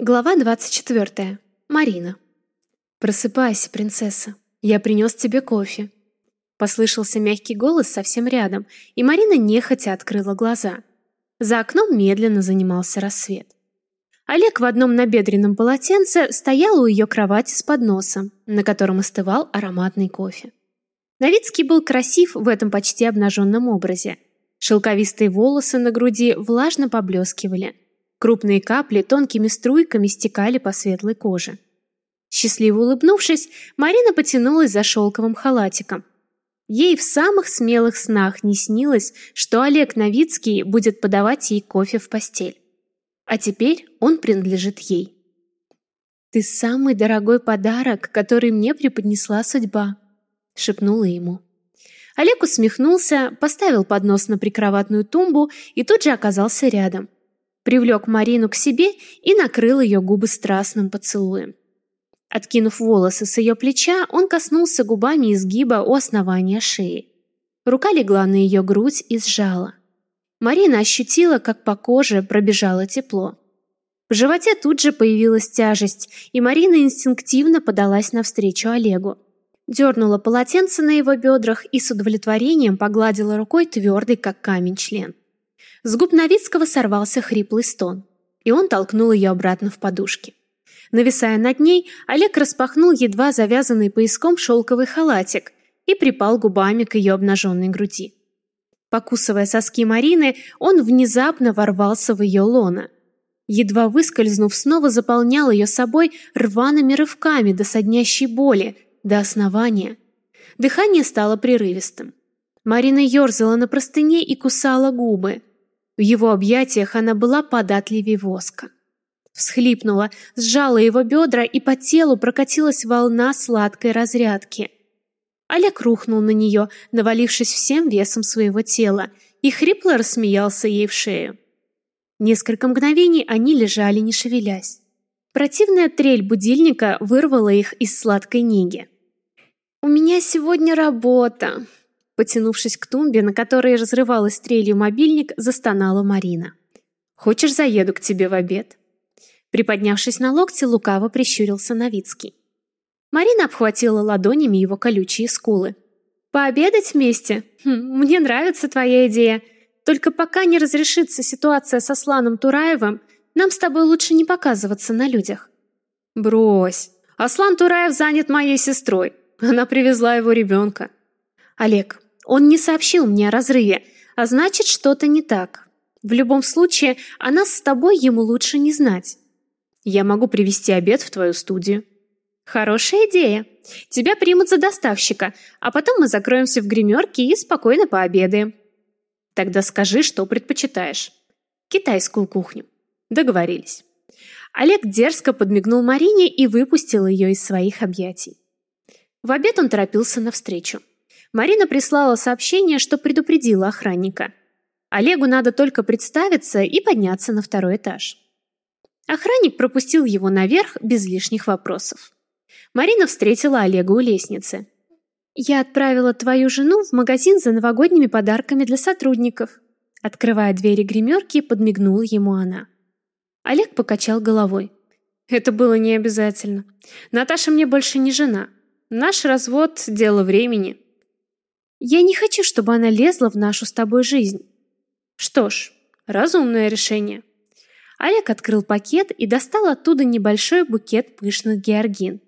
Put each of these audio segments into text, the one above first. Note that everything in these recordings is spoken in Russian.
Глава 24. Марина. «Просыпайся, принцесса. Я принес тебе кофе». Послышался мягкий голос совсем рядом, и Марина нехотя открыла глаза. За окном медленно занимался рассвет. Олег в одном набедренном полотенце стоял у ее кровати с подносом, на котором остывал ароматный кофе. Новицкий был красив в этом почти обнаженном образе. Шелковистые волосы на груди влажно поблескивали – Крупные капли тонкими струйками стекали по светлой коже. Счастливо улыбнувшись, Марина потянулась за шелковым халатиком. Ей в самых смелых снах не снилось, что Олег Новицкий будет подавать ей кофе в постель. А теперь он принадлежит ей. «Ты самый дорогой подарок, который мне преподнесла судьба», — шепнула ему. Олег усмехнулся, поставил поднос на прикроватную тумбу и тут же оказался рядом привлек Марину к себе и накрыл ее губы страстным поцелуем. Откинув волосы с ее плеча, он коснулся губами изгиба у основания шеи. Рука легла на ее грудь и сжала. Марина ощутила, как по коже пробежало тепло. В животе тут же появилась тяжесть, и Марина инстинктивно подалась навстречу Олегу. Дернула полотенце на его бедрах и с удовлетворением погладила рукой твердый, как камень, член. С губ Новицкого сорвался хриплый стон, и он толкнул ее обратно в подушки. Нависая над ней, Олег распахнул едва завязанный пояском шелковый халатик и припал губами к ее обнаженной груди. Покусывая соски Марины, он внезапно ворвался в ее лоно. Едва выскользнув, снова заполнял ее собой рваными рывками до соднящей боли, до основания. Дыхание стало прерывистым. Марина ерзала на простыне и кусала губы. В его объятиях она была податливее воска. Всхлипнула, сжала его бедра, и по телу прокатилась волна сладкой разрядки. Олег рухнул на нее, навалившись всем весом своего тела, и хрипло рассмеялся ей в шею. Несколько мгновений они лежали, не шевелясь. Противная трель будильника вырвала их из сладкой неги. «У меня сегодня работа», Потянувшись к тумбе, на которой разрывалась стрелью мобильник, застонала Марина. «Хочешь, заеду к тебе в обед?» Приподнявшись на локте, лукаво прищурился Новицкий. Марина обхватила ладонями его колючие скулы. «Пообедать вместе? Хм, мне нравится твоя идея. Только пока не разрешится ситуация со Сланом Тураевым, нам с тобой лучше не показываться на людях». «Брось. Аслан Тураев занят моей сестрой. Она привезла его ребенка». «Олег, он не сообщил мне о разрыве, а значит, что-то не так. В любом случае, о нас с тобой ему лучше не знать. Я могу привезти обед в твою студию. Хорошая идея. Тебя примут за доставщика, а потом мы закроемся в гримерке и спокойно пообедаем. Тогда скажи, что предпочитаешь. Китайскую кухню. Договорились. Олег дерзко подмигнул Марине и выпустил ее из своих объятий. В обед он торопился навстречу. Марина прислала сообщение, что предупредила охранника. Олегу надо только представиться и подняться на второй этаж. Охранник пропустил его наверх без лишних вопросов. Марина встретила Олега у лестницы. «Я отправила твою жену в магазин за новогодними подарками для сотрудников». Открывая двери гримерки, подмигнула ему она. Олег покачал головой. «Это было не обязательно. Наташа мне больше не жена. Наш развод – дело времени». Я не хочу, чтобы она лезла в нашу с тобой жизнь. Что ж, разумное решение. Олег открыл пакет и достал оттуда небольшой букет пышных георгин.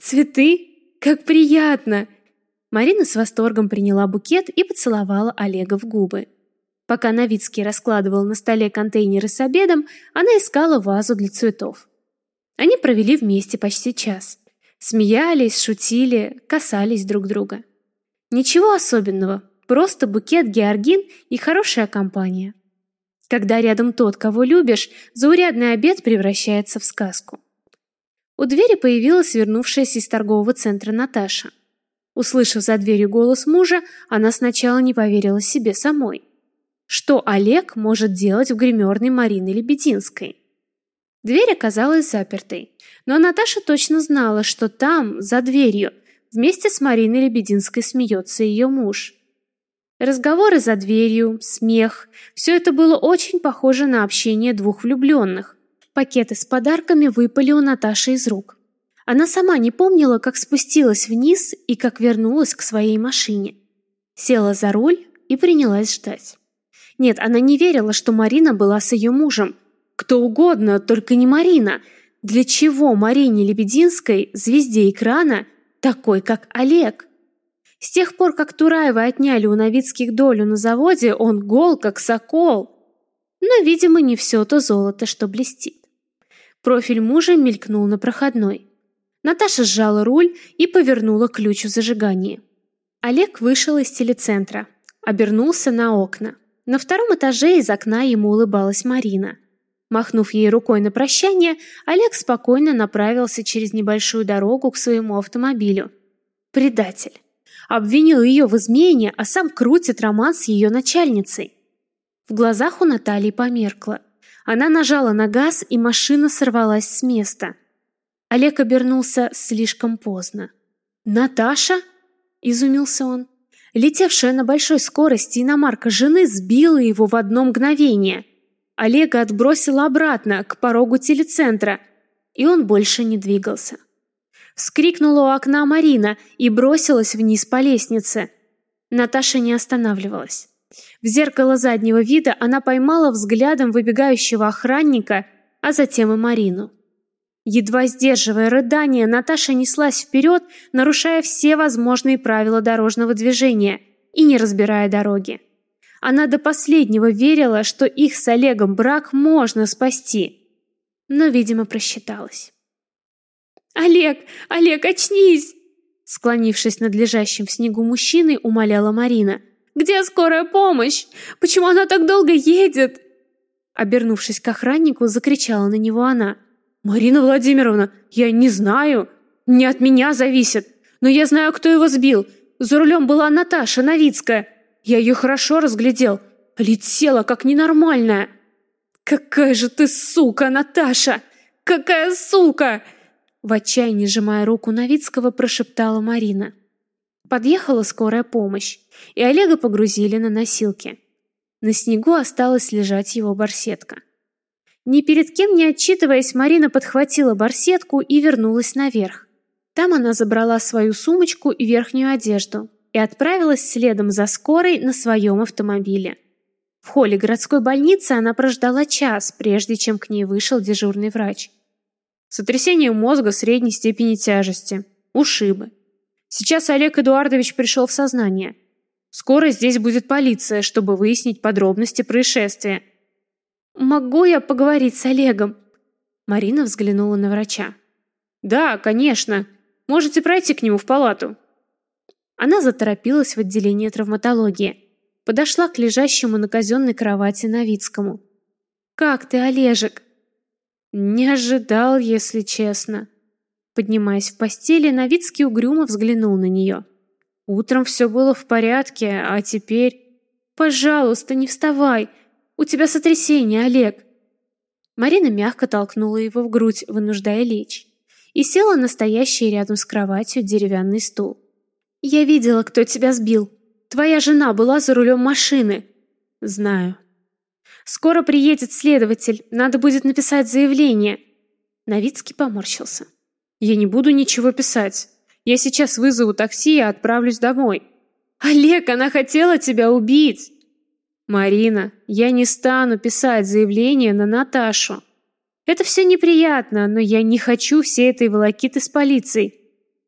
Цветы? Как приятно! Марина с восторгом приняла букет и поцеловала Олега в губы. Пока Новицкий раскладывал на столе контейнеры с обедом, она искала вазу для цветов. Они провели вместе почти час. Смеялись, шутили, касались друг друга. Ничего особенного, просто букет георгин и хорошая компания. Когда рядом тот, кого любишь, заурядный обед превращается в сказку. У двери появилась вернувшаяся из торгового центра Наташа. Услышав за дверью голос мужа, она сначала не поверила себе самой. Что Олег может делать в гримерной Марины Лебединской? Дверь оказалась запертой, но Наташа точно знала, что там, за дверью, Вместе с Мариной Лебединской смеется ее муж. Разговоры за дверью, смех – все это было очень похоже на общение двух влюбленных. Пакеты с подарками выпали у Наташи из рук. Она сама не помнила, как спустилась вниз и как вернулась к своей машине. Села за руль и принялась ждать. Нет, она не верила, что Марина была с ее мужем. Кто угодно, только не Марина. Для чего Марине Лебединской, звезде экрана, такой, как Олег? С тех пор, как Тураева отняли у Новицких долю на заводе, он гол, как сокол. Но, видимо, не все то золото, что блестит. Профиль мужа мелькнул на проходной. Наташа сжала руль и повернула ключ в зажигании. Олег вышел из телецентра, обернулся на окна. На втором этаже из окна ему улыбалась Марина. Махнув ей рукой на прощание, Олег спокойно направился через небольшую дорогу к своему автомобилю. Предатель. Обвинил ее в измене, а сам крутит роман с ее начальницей. В глазах у Натальи померкло. Она нажала на газ, и машина сорвалась с места. Олег обернулся слишком поздно. «Наташа?» – изумился он. Летевшая на большой скорости иномарка жены сбила его в одно мгновение. Олега отбросила обратно, к порогу телецентра, и он больше не двигался. Вскрикнула у окна Марина и бросилась вниз по лестнице. Наташа не останавливалась. В зеркало заднего вида она поймала взглядом выбегающего охранника, а затем и Марину. Едва сдерживая рыдание, Наташа неслась вперед, нарушая все возможные правила дорожного движения и не разбирая дороги. Она до последнего верила, что их с Олегом брак можно спасти, но, видимо, просчиталась. «Олег! Олег, очнись!» Склонившись над лежащим в снегу мужчиной, умоляла Марина – где скорая помощь? Почему она так долго едет?» Обернувшись к охраннику, закричала на него она. «Марина Владимировна, я не знаю. Не от меня зависит. Но я знаю, кто его сбил. За рулем была Наташа Новицкая. Я ее хорошо разглядел. Летела, как ненормальная». «Какая же ты сука, Наташа! Какая сука!» В отчаянии, сжимая руку Новицкого, прошептала Марина. Подъехала скорая помощь, и Олега погрузили на носилки. На снегу осталась лежать его барсетка. Ни перед кем не отчитываясь, Марина подхватила барсетку и вернулась наверх. Там она забрала свою сумочку и верхнюю одежду и отправилась следом за скорой на своем автомобиле. В холле городской больницы она прождала час, прежде чем к ней вышел дежурный врач. Сотрясение мозга средней степени тяжести, ушибы, Сейчас Олег Эдуардович пришел в сознание. Скоро здесь будет полиция, чтобы выяснить подробности происшествия. Могу я поговорить с Олегом? Марина взглянула на врача. Да, конечно. Можете пройти к нему в палату. Она заторопилась в отделение травматологии. Подошла к лежащему на казенной кровати Новицкому. «Как ты, Олежек?» «Не ожидал, если честно», Поднимаясь в постели, Новицкий угрюмо взглянул на нее. Утром все было в порядке, а теперь... Пожалуйста, не вставай. У тебя сотрясение, Олег. Марина мягко толкнула его в грудь, вынуждая лечь, и села на стоящий рядом с кроватью деревянный стул. Я видела, кто тебя сбил. Твоя жена была за рулем машины. Знаю. Скоро приедет следователь, надо будет написать заявление. Новицкий поморщился. Я не буду ничего писать. Я сейчас вызову такси и отправлюсь домой. Олег, она хотела тебя убить. Марина, я не стану писать заявление на Наташу. Это все неприятно, но я не хочу всей этой волокиты с полицией.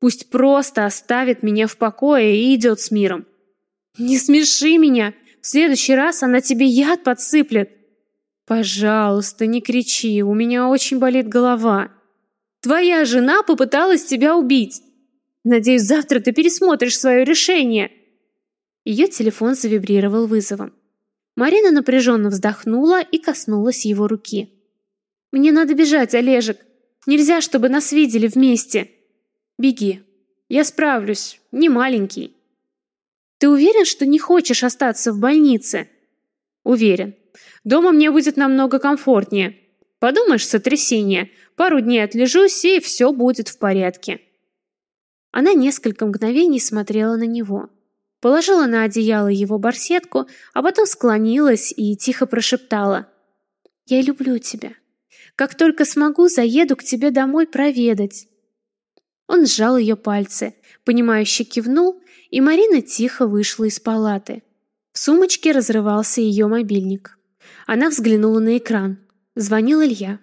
Пусть просто оставит меня в покое и идет с миром. Не смеши меня. В следующий раз она тебе яд подсыплет. Пожалуйста, не кричи, у меня очень болит голова. Твоя жена попыталась тебя убить. Надеюсь, завтра ты пересмотришь свое решение. Ее телефон завибрировал вызовом. Марина напряженно вздохнула и коснулась его руки. Мне надо бежать, Олежек. Нельзя, чтобы нас видели вместе. Беги. Я справлюсь. Не маленький. Ты уверен, что не хочешь остаться в больнице? Уверен. Дома мне будет намного комфортнее. Подумаешь, сотрясение. Пару дней отлежусь, и все будет в порядке. Она несколько мгновений смотрела на него. Положила на одеяло его барсетку, а потом склонилась и тихо прошептала. «Я люблю тебя. Как только смогу, заеду к тебе домой проведать». Он сжал ее пальцы, понимающе кивнул, и Марина тихо вышла из палаты. В сумочке разрывался ее мобильник. Она взглянула на экран. Звонил Илья.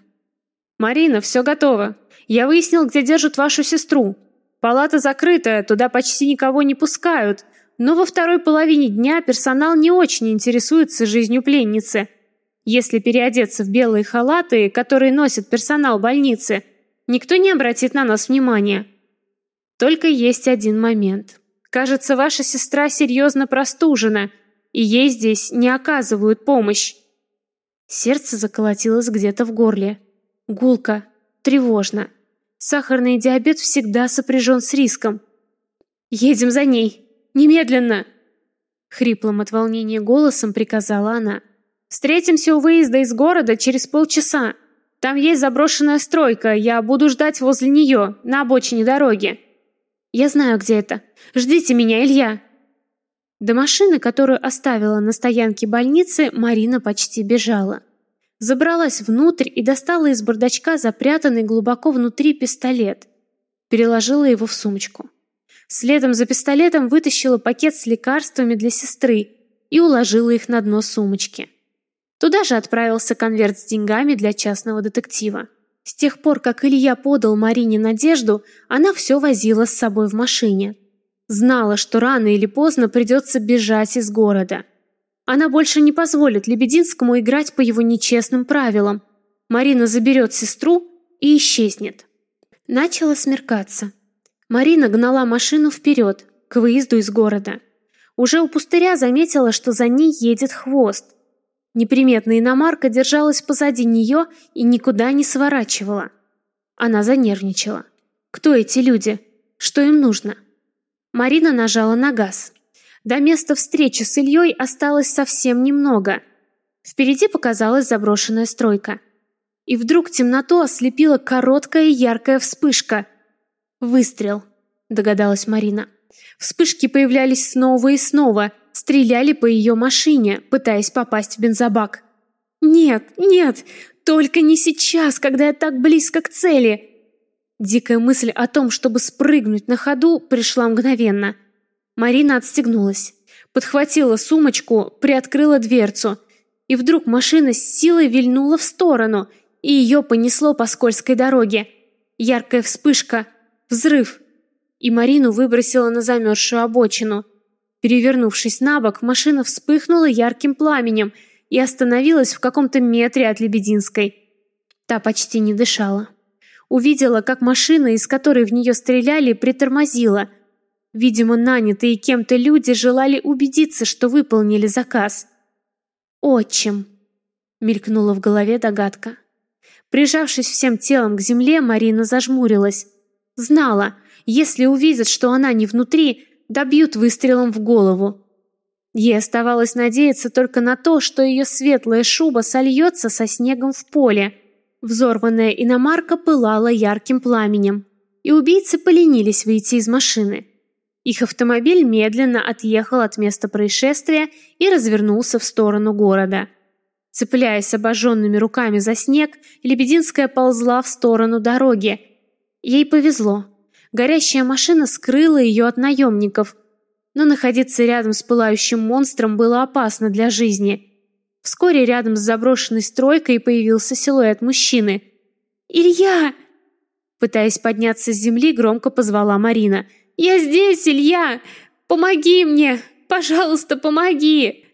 «Марина, все готово. Я выяснил, где держат вашу сестру. Палата закрытая, туда почти никого не пускают, но во второй половине дня персонал не очень интересуется жизнью пленницы. Если переодеться в белые халаты, которые носит персонал больницы, никто не обратит на нас внимания. Только есть один момент. Кажется, ваша сестра серьезно простужена, и ей здесь не оказывают помощь. Сердце заколотилось где-то в горле. Гулко, тревожно. Сахарный диабет всегда сопряжен с риском. «Едем за ней! Немедленно!» Хриплым от волнения голосом приказала она. «Встретимся у выезда из города через полчаса. Там есть заброшенная стройка, я буду ждать возле нее, на обочине дороги». Я знаю, где это. Ждите меня, Илья!» До машины, которую оставила на стоянке больницы, Марина почти бежала. Забралась внутрь и достала из бардачка запрятанный глубоко внутри пистолет. Переложила его в сумочку. Следом за пистолетом вытащила пакет с лекарствами для сестры и уложила их на дно сумочки. Туда же отправился конверт с деньгами для частного детектива. С тех пор, как Илья подал Марине надежду, она все возила с собой в машине. Знала, что рано или поздно придется бежать из города. Она больше не позволит Лебединскому играть по его нечестным правилам. Марина заберет сестру и исчезнет. Начало смеркаться. Марина гнала машину вперед, к выезду из города. Уже у пустыря заметила, что за ней едет хвост. Неприметная иномарка держалась позади нее и никуда не сворачивала. Она занервничала. Кто эти люди? Что им нужно? Марина нажала на газ. До места встречи с Ильей осталось совсем немного. Впереди показалась заброшенная стройка. И вдруг темноту ослепила короткая яркая вспышка. «Выстрел», — догадалась Марина. Вспышки появлялись снова и снова — стреляли по ее машине, пытаясь попасть в бензобак. «Нет, нет, только не сейчас, когда я так близко к цели!» Дикая мысль о том, чтобы спрыгнуть на ходу, пришла мгновенно. Марина отстегнулась, подхватила сумочку, приоткрыла дверцу, и вдруг машина с силой вильнула в сторону, и ее понесло по скользкой дороге. Яркая вспышка, взрыв, и Марину выбросило на замерзшую обочину – Перевернувшись на бок, машина вспыхнула ярким пламенем и остановилась в каком-то метре от Лебединской. Та почти не дышала. Увидела, как машина, из которой в нее стреляли, притормозила. Видимо, нанятые кем-то люди желали убедиться, что выполнили заказ. «Отчим!» — мелькнула в голове догадка. Прижавшись всем телом к земле, Марина зажмурилась. Знала, если увидят, что она не внутри, добьют выстрелом в голову. Ей оставалось надеяться только на то, что ее светлая шуба сольется со снегом в поле. Взорванная иномарка пылала ярким пламенем, и убийцы поленились выйти из машины. Их автомобиль медленно отъехал от места происшествия и развернулся в сторону города. Цепляясь обожженными руками за снег, Лебединская ползла в сторону дороги. Ей повезло. Горящая машина скрыла ее от наемников, но находиться рядом с пылающим монстром было опасно для жизни. Вскоре рядом с заброшенной стройкой появился силуэт мужчины. «Илья!» Пытаясь подняться с земли, громко позвала Марина. «Я здесь, Илья! Помоги мне! Пожалуйста, помоги!»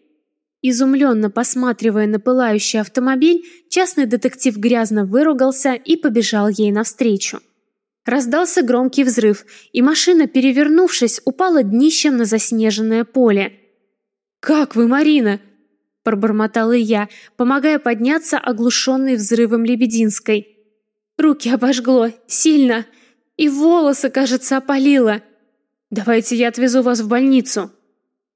Изумленно посматривая на пылающий автомобиль, частный детектив грязно выругался и побежал ей навстречу. Раздался громкий взрыв, и машина, перевернувшись, упала днищем на заснеженное поле. «Как вы, Марина?» – пробормотал я, помогая подняться оглушенной взрывом Лебединской. Руки обожгло, сильно, и волосы, кажется, опалило. «Давайте я отвезу вас в больницу».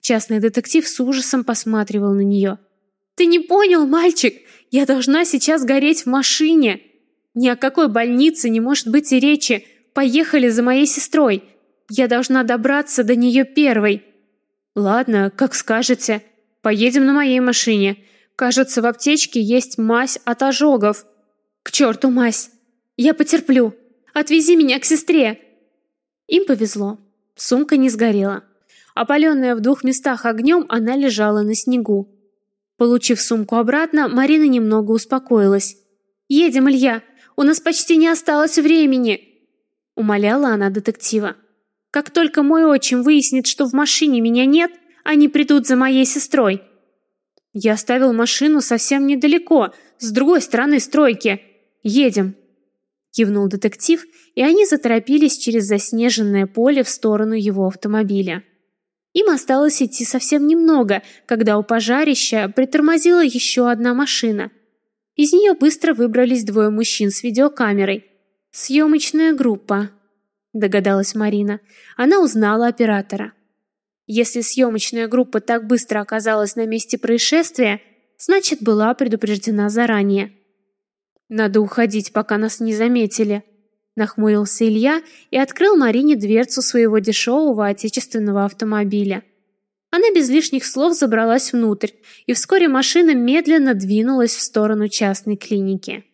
Частный детектив с ужасом посматривал на нее. «Ты не понял, мальчик? Я должна сейчас гореть в машине!» Ни о какой больнице не может быть и речи. Поехали за моей сестрой. Я должна добраться до нее первой. Ладно, как скажете. Поедем на моей машине. Кажется, в аптечке есть мазь от ожогов. К черту, мась! Я потерплю! Отвези меня к сестре!» Им повезло. Сумка не сгорела. Опаленная в двух местах огнем, она лежала на снегу. Получив сумку обратно, Марина немного успокоилась. «Едем, Илья! У нас почти не осталось времени!» Умоляла она детектива. «Как только мой отчим выяснит, что в машине меня нет, они придут за моей сестрой». «Я оставил машину совсем недалеко, с другой стороны стройки. Едем!» Кивнул детектив, и они заторопились через заснеженное поле в сторону его автомобиля. Им осталось идти совсем немного, когда у пожарища притормозила еще одна машина. Из нее быстро выбрались двое мужчин с видеокамерой. «Съемочная группа», — догадалась Марина. Она узнала оператора. Если съемочная группа так быстро оказалась на месте происшествия, значит, была предупреждена заранее. «Надо уходить, пока нас не заметили», — нахмурился Илья и открыл Марине дверцу своего дешевого отечественного автомобиля. Она без лишних слов забралась внутрь, и вскоре машина медленно двинулась в сторону частной клиники.